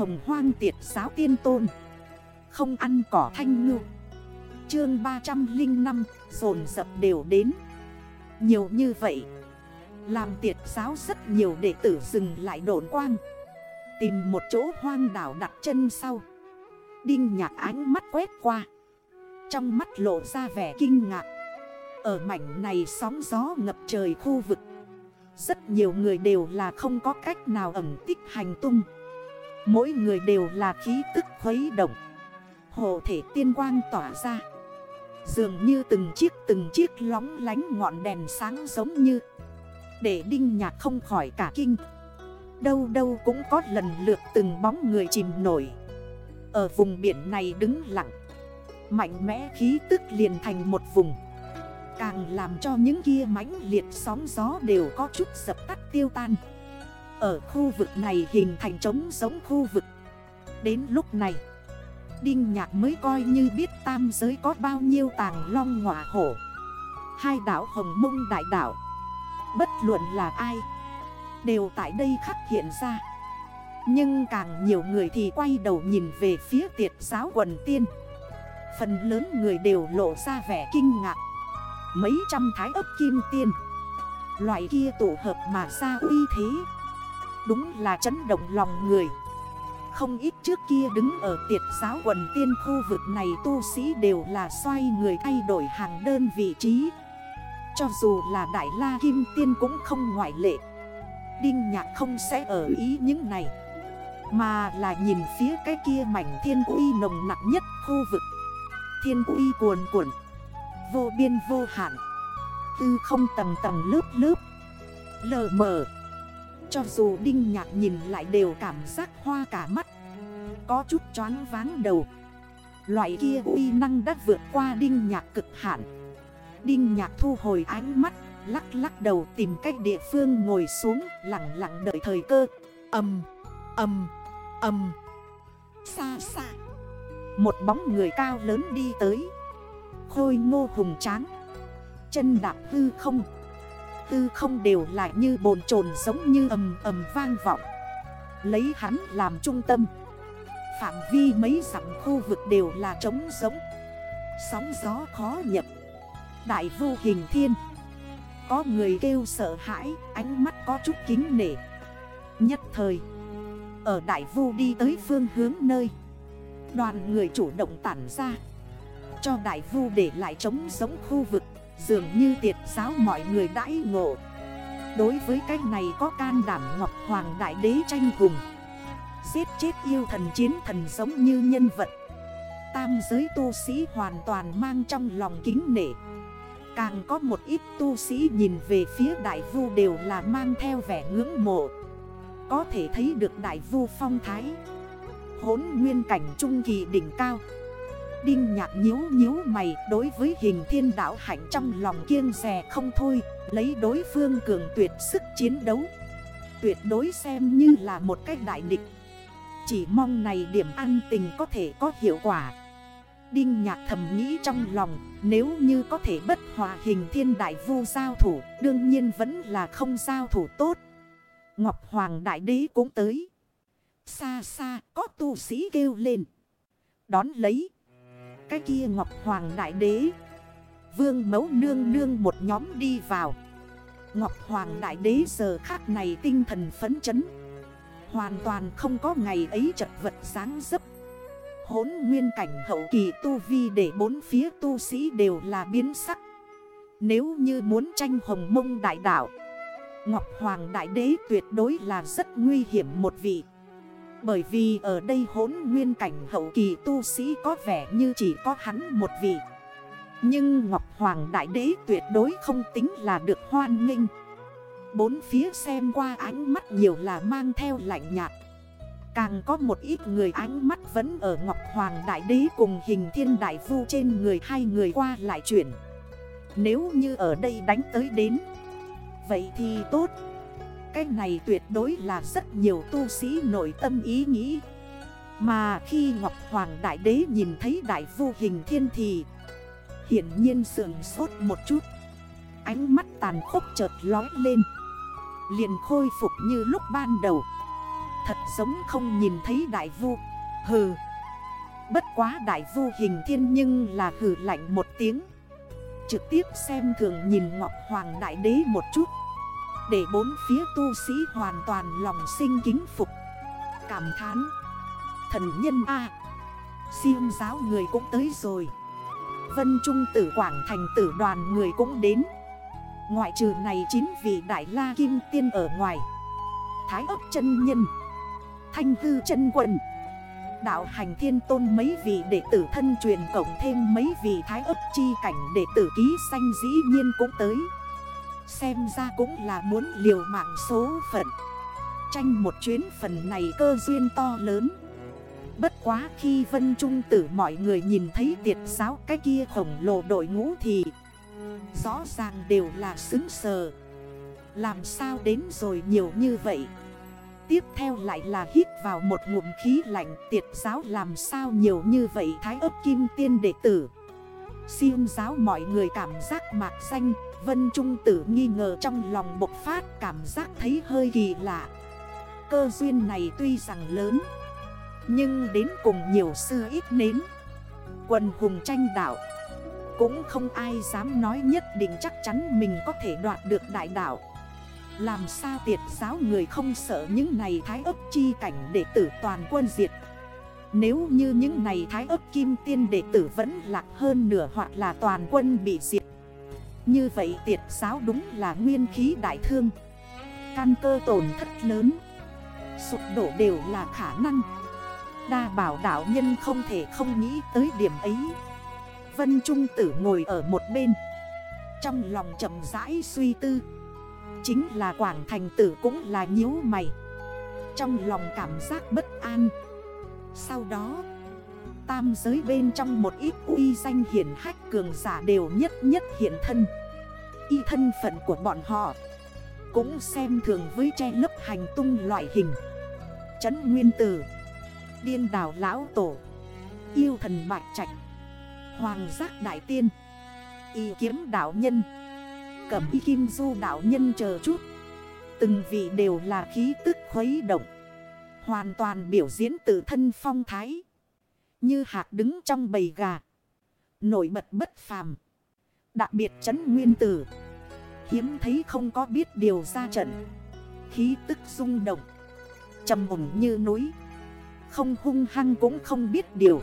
hồng hoang tiệt giáo tiên tôn. Không ăn cỏ thanh ngư. Chương 305 dồn dập đều đến. Nhiều như vậy, Làm tiệt giáo rất nhiều đệ tử dừng lại đổn quang. Tìm một chỗ hoang đảo đặt chân sau. Đinh nhạc ánh mắt quét qua. Trong mắt lộ ra vẻ kinh ngạc. Ở mảnh này sóng gió ngập trời khu vực, Rất nhiều người đều là không có cách nào ẩm tích hành tung. Mỗi người đều là khí tức khuấy động. Hồ thể tiên quang tỏa ra. Dường như từng chiếc từng chiếc lóng lánh ngọn đèn sáng giống như Để đinh nhạc không khỏi cả kinh. Đâu đâu cũng có lần lượt từng bóng người chìm nổi. Ở vùng biển này đứng lặng. Mạnh mẽ khí tức liền thành một vùng. Càng làm cho những kia mãnh liệt sóng gió đều có chút dập tắt tiêu tan. Ở khu vực này hình thành trống giống khu vực. Đến lúc này, Đinh Nhạc mới coi như biết tam giới có bao nhiêu tàng long ngọa hổ. Hai đảo Hồng Mông Đại đảo, Bất luận là ai, Đều tại đây khắc hiện ra. Nhưng càng nhiều người thì quay đầu nhìn về phía tiệt giáo quần tiên. Phần lớn người đều lộ ra vẻ kinh ngạc. Mấy trăm thái ấp kim tiên, Loại kia tổ hợp mà ra uy thế. Đúng là chấn động lòng người. Không ít trước kia đứng ở tiệt giáo quần tiên khu vực này tu sĩ đều là xoay người thay đổi hàng đơn vị trí. Cho dù là Đại La Kim Tiên cũng không ngoại lệ. Đinh Nhạc không sẽ ở ý những này, Mà là nhìn phía cái kia mảnh thiên uy nồng nặng nhất khu vực. Thiên uy cuồn cuộn, Vô biên vô hạn, Tư không tầng tầng lớp lớp, Lờ mờ. Cho dù Đinh Nhạc nhìn lại đều cảm giác hoa cả mắt. Có chút choáng váng đầu. Loại kia uy năng đã vượt qua Đinh Nhạc cực hạn. Đinh Nhạc thu hồi ánh mắt Lắc lắc đầu tìm cách địa phương ngồi xuống Lặng lặng đợi thời cơ. Âm, âm, âm Xa xa. Một bóng người cao lớn đi tới. Khôi ngô hùng tráng. Chân đạp hư không tư không đều lại như bồn chồn giống như ầm ầm vang vọng. Lấy hắn làm trung tâm. Phạm vi mấy dặm khu vực đều là trống giống. Sóng gió khó nhập. Đại vô hình thiên. Có người kêu sợ hãi, Ánh mắt có chút kính nể. Nhất thời, Ở đại vu đi tới phương hướng nơi, Đoàn người chủ động tản ra. Cho đại vu để lại trống giống khu vực. Dường như tiệt giáo mọi người đãi ngộ. Đối với cái này có can đảm Ngọc Hoàng Đại Đế tranh hùng. Giết chết yêu thần chiến thần giống như nhân vật. Tam giới tu sĩ hoàn toàn mang trong lòng kính nể. Càng có một ít tu sĩ nhìn về phía đại vu đều là mang theo vẻ ngưỡng mộ. Có thể thấy được đại vu phong thái. Hốn nguyên cảnh trung kỳ đỉnh cao. Đinh nhạc nhíu nhíu mày, đối với hình thiên đảo hạnh trong lòng kiêng rè không thôi, Lấy đối phương cường tuyệt sức chiến đấu. Tuyệt đối xem như là một cách đại địch. Chỉ mong này điểm an tình có thể có hiệu quả. Đinh nhạc thầm nghĩ trong lòng, Nếu như có thể bất hòa hình thiên đại vu giao thủ, Đương nhiên vẫn là không giao thủ tốt. Ngọc Hoàng Đại Đế cũng tới. Xa xa, có tu sĩ kêu lên. Đón lấy. Cái kia Ngọc Hoàng Đại Đế. Vương mẫu nương nương một nhóm đi vào. Ngọc Hoàng Đại Đế giờ khác này tinh thần phấn chấn. Hoàn toàn không có ngày ấy chật vật sáng dấp. Hốn nguyên cảnh hậu kỳ tu vi để bốn phía tu sĩ đều là biến sắc. Nếu như muốn tranh hồng mông đại đảo Ngọc Hoàng Đại Đế tuyệt đối là rất nguy hiểm một vị. Bởi vì ở đây hốn nguyên cảnh hậu kỳ tu sĩ có vẻ như chỉ có hắn một vị. Nhưng Ngọc Hoàng Đại Đế tuyệt đối không tính là được hoan nghênh. Bốn phía xem qua ánh mắt nhiều là mang theo lạnh nhạt. Càng có một ít người ánh mắt vẫn ở Ngọc Hoàng Đại Đế cùng hình thiên đại vu trên người hai người qua lại chuyển. Nếu như ở đây đánh tới đến, Vậy thì tốt. Cái này tuyệt đối là rất nhiều tu sĩ nội tâm ý nghĩ. Mà khi Ngọc Hoàng Đại Đế nhìn thấy đại vu hình thiên thì, Hiển nhiên sườn sốt một chút. Ánh mắt tàn khốc chợt lói lên. Liền khôi phục như lúc ban đầu. Thật giống không nhìn thấy đại vu. Hừ. Bất quá đại vu hình thiên nhưng là hừ lạnh một tiếng. Trực tiếp xem thường nhìn Ngọc Hoàng Đại Đế một chút. Để bốn phía tu sĩ hoàn toàn lòng sinh kính phục. Cảm thán. Thần nhân A. À. Siêu giáo người cũng tới rồi. Vân Trung tử Quảng Thành tử đoàn người cũng đến. Ngoại trừ này chính vị Đại La Kim Tiên ở ngoài. Thái ấp chân nhân. Thanh hư chân quần Đạo hành thiên tôn mấy vị đệ tử thân truyền cộng thêm mấy vị thái ấp chi cảnh đệ tử ký xanh dĩ nhiên cũng tới. Xem ra cũng là muốn liều mạng số phận. Tranh một chuyến phần này cơ duyên to lớn. Bất quá khi vân trung tử mọi người nhìn thấy tiệt giáo cái kia khổng lồ đội ngũ thì Rõ ràng đều là xứng sờ. Làm sao đến rồi nhiều như vậy? Tiếp theo lại là hít vào một ngụm khí lạnh, tiệt giáo làm sao nhiều như vậy thái ấp kim tiên đệ tử? Siêu giáo mọi người cảm giác mạc xanh Vân Trung tử nghi ngờ trong lòng bộc phát cảm giác thấy hơi kỳ lạ. Cơ duyên này tuy rằng lớn, Nhưng đến cùng nhiều xưa ít nến. Quần hùng tranh đảo Cũng không ai dám nói nhất định chắc chắn mình có thể đoạt được đại đảo làm sao tiệt giáo người không sợ những này thái ấp chi cảnh đệ tử toàn quân diệt? Nếu như những này thái ấp kim tiên đệ tử vẫn lạc hơn nửa hoặc là toàn quân bị diệt như vậy tiệt giáo đúng là nguyên khí đại thương. Căn cơ tổn thất lớn. Sụp đổ đều là khả năng. Đa bảo đảo nhân không thể không nghĩ tới điểm ấy. Vân Trung Tử ngồi ở một bên. Trong lòng chậm rãi suy tư. Chính là Quảng Thành Tử cũng là nhíu mày. Trong lòng cảm giác bất an. Sau đó Tam giới bên trong một ít uy danh hiển hách cường giả đều nhất nhất hiện thân. Y thân phận của bọn họ Cũng xem thường với che lấp hành tung loại hình. Trấn Nguyên Tử, Điên đảo Lão Tổ, Yêu thần Bạch Trạch, Hoàng giác Đại Tiên, Y kiếm đạo nhân, cẩm y kim du đạo nhân chờ chút. Từng vị đều là khí tức khuấy động, Hoàn toàn biểu diễn tự thân phong thái. Như hạt đứng trong bầy gà. Nổi bật bất phàm. Đặc biệt chấn nguyên tử. Hiếm thấy không có biết điều ra trận. Khí tức rung động. Trầm ổn như núi. Không hung hăng cũng không biết điều.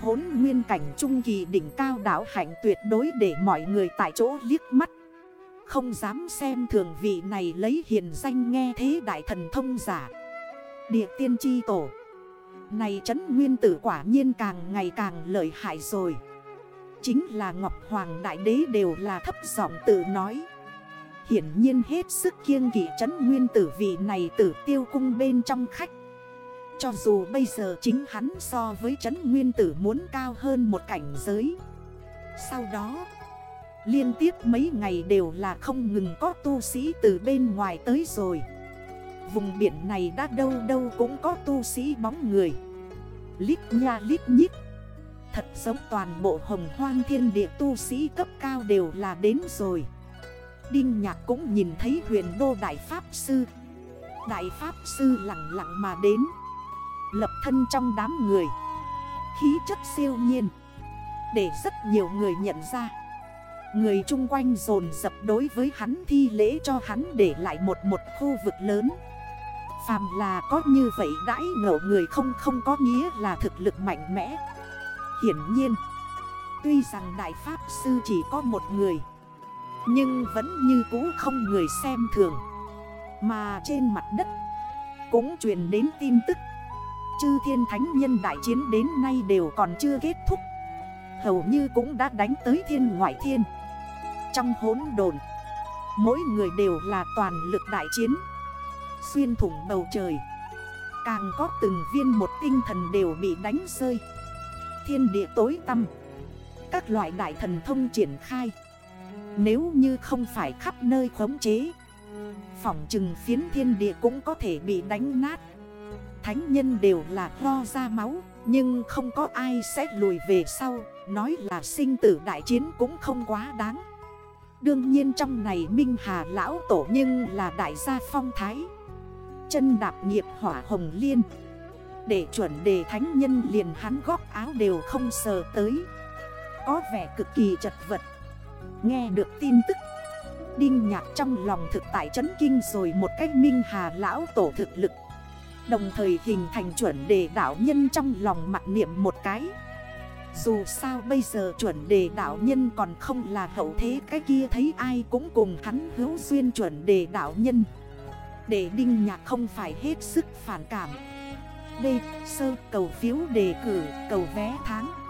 Hốn nguyên cảnh trung kỳ đỉnh cao đảo hạnh tuyệt đối để mọi người tại chỗ liếc mắt. Không dám xem thường vị này lấy hiền danh nghe thế đại thần thông giả. Địa tiên tri tổ. Này trấn nguyên tử quả nhiên càng ngày càng lợi hại rồi. Chính là Ngọc Hoàng Đại Đế đều là thấp giọng tự nói. Hiển nhiên hết sức kiêng kỵ trấn nguyên tử vị này tử tiêu cung bên trong khách. Cho dù bây giờ chính hắn so với trấn nguyên tử muốn cao hơn một cảnh giới. Sau đó, Liên tiếp mấy ngày đều là không ngừng có tu sĩ từ bên ngoài tới rồi. Vùng biển này đã đâu đâu cũng có tu sĩ bóng người. Lít nha lít nhít. Thật giống toàn bộ hồng hoang thiên địa tu sĩ cấp cao đều là đến rồi. Đinh Nhạc cũng nhìn thấy huyền đô Đại Pháp Sư. Đại Pháp Sư lặng lặng mà đến. Lập thân trong đám người. Khí chất siêu nhiên. Để rất nhiều người nhận ra. Người chung quanh dồn dập đối với hắn thi lễ cho hắn để lại một một khu vực lớn. Phàm là có như vậy đãi ngộ người không không có nghĩa là thực lực mạnh mẽ. Hiển nhiên, Tuy rằng Đại Pháp Sư chỉ có một người, Nhưng vẫn như cũ không người xem thường. Mà trên mặt đất Cũng truyền đến tin tức, Chư thiên thánh nhân đại chiến đến nay đều còn chưa kết thúc. Hầu như cũng đã đánh tới thiên ngoại thiên. Trong hốn đồn Mỗi người đều là toàn lực đại chiến. Xuyên thủng bầu trời. Càng có từng viên một tinh thần đều bị đánh rơi. Thiên địa tối tâm, Các loại đại thần thông triển khai. Nếu như không phải khắp nơi khống chế Phỏng trừng phiến thiên địa cũng có thể bị đánh nát. Thánh nhân đều là lo ra máu Nhưng không có ai sẽ lùi về sau. Nói là sinh tử đại chiến cũng không quá đáng. Đương nhiên trong này Minh Hà Lão Tổ nhưng là đại gia phong thái. Chân đạp nghiệp hỏa hồng liên. Để chuẩn đề thánh nhân liền hắn góp áo đều không sờ tới. Có vẻ cực kỳ chật vật. Nghe được tin tức, Đinh nhạc trong lòng thực tại chấn kinh rồi một cách minh hà lão tổ thực lực. Đồng thời hình thành chuẩn đề đảo nhân trong lòng mặt niệm một cái. Dù sao bây giờ chuẩn đề đảo nhân còn không là hậu thế, cái kia thấy ai cũng cùng hắn hữu duyên chuẩn đề đảo nhân. Để đinh nhạc không phải hết sức phản cảm. Đây, Sơ, cầu phiếu đề cử, cầu vé tháng.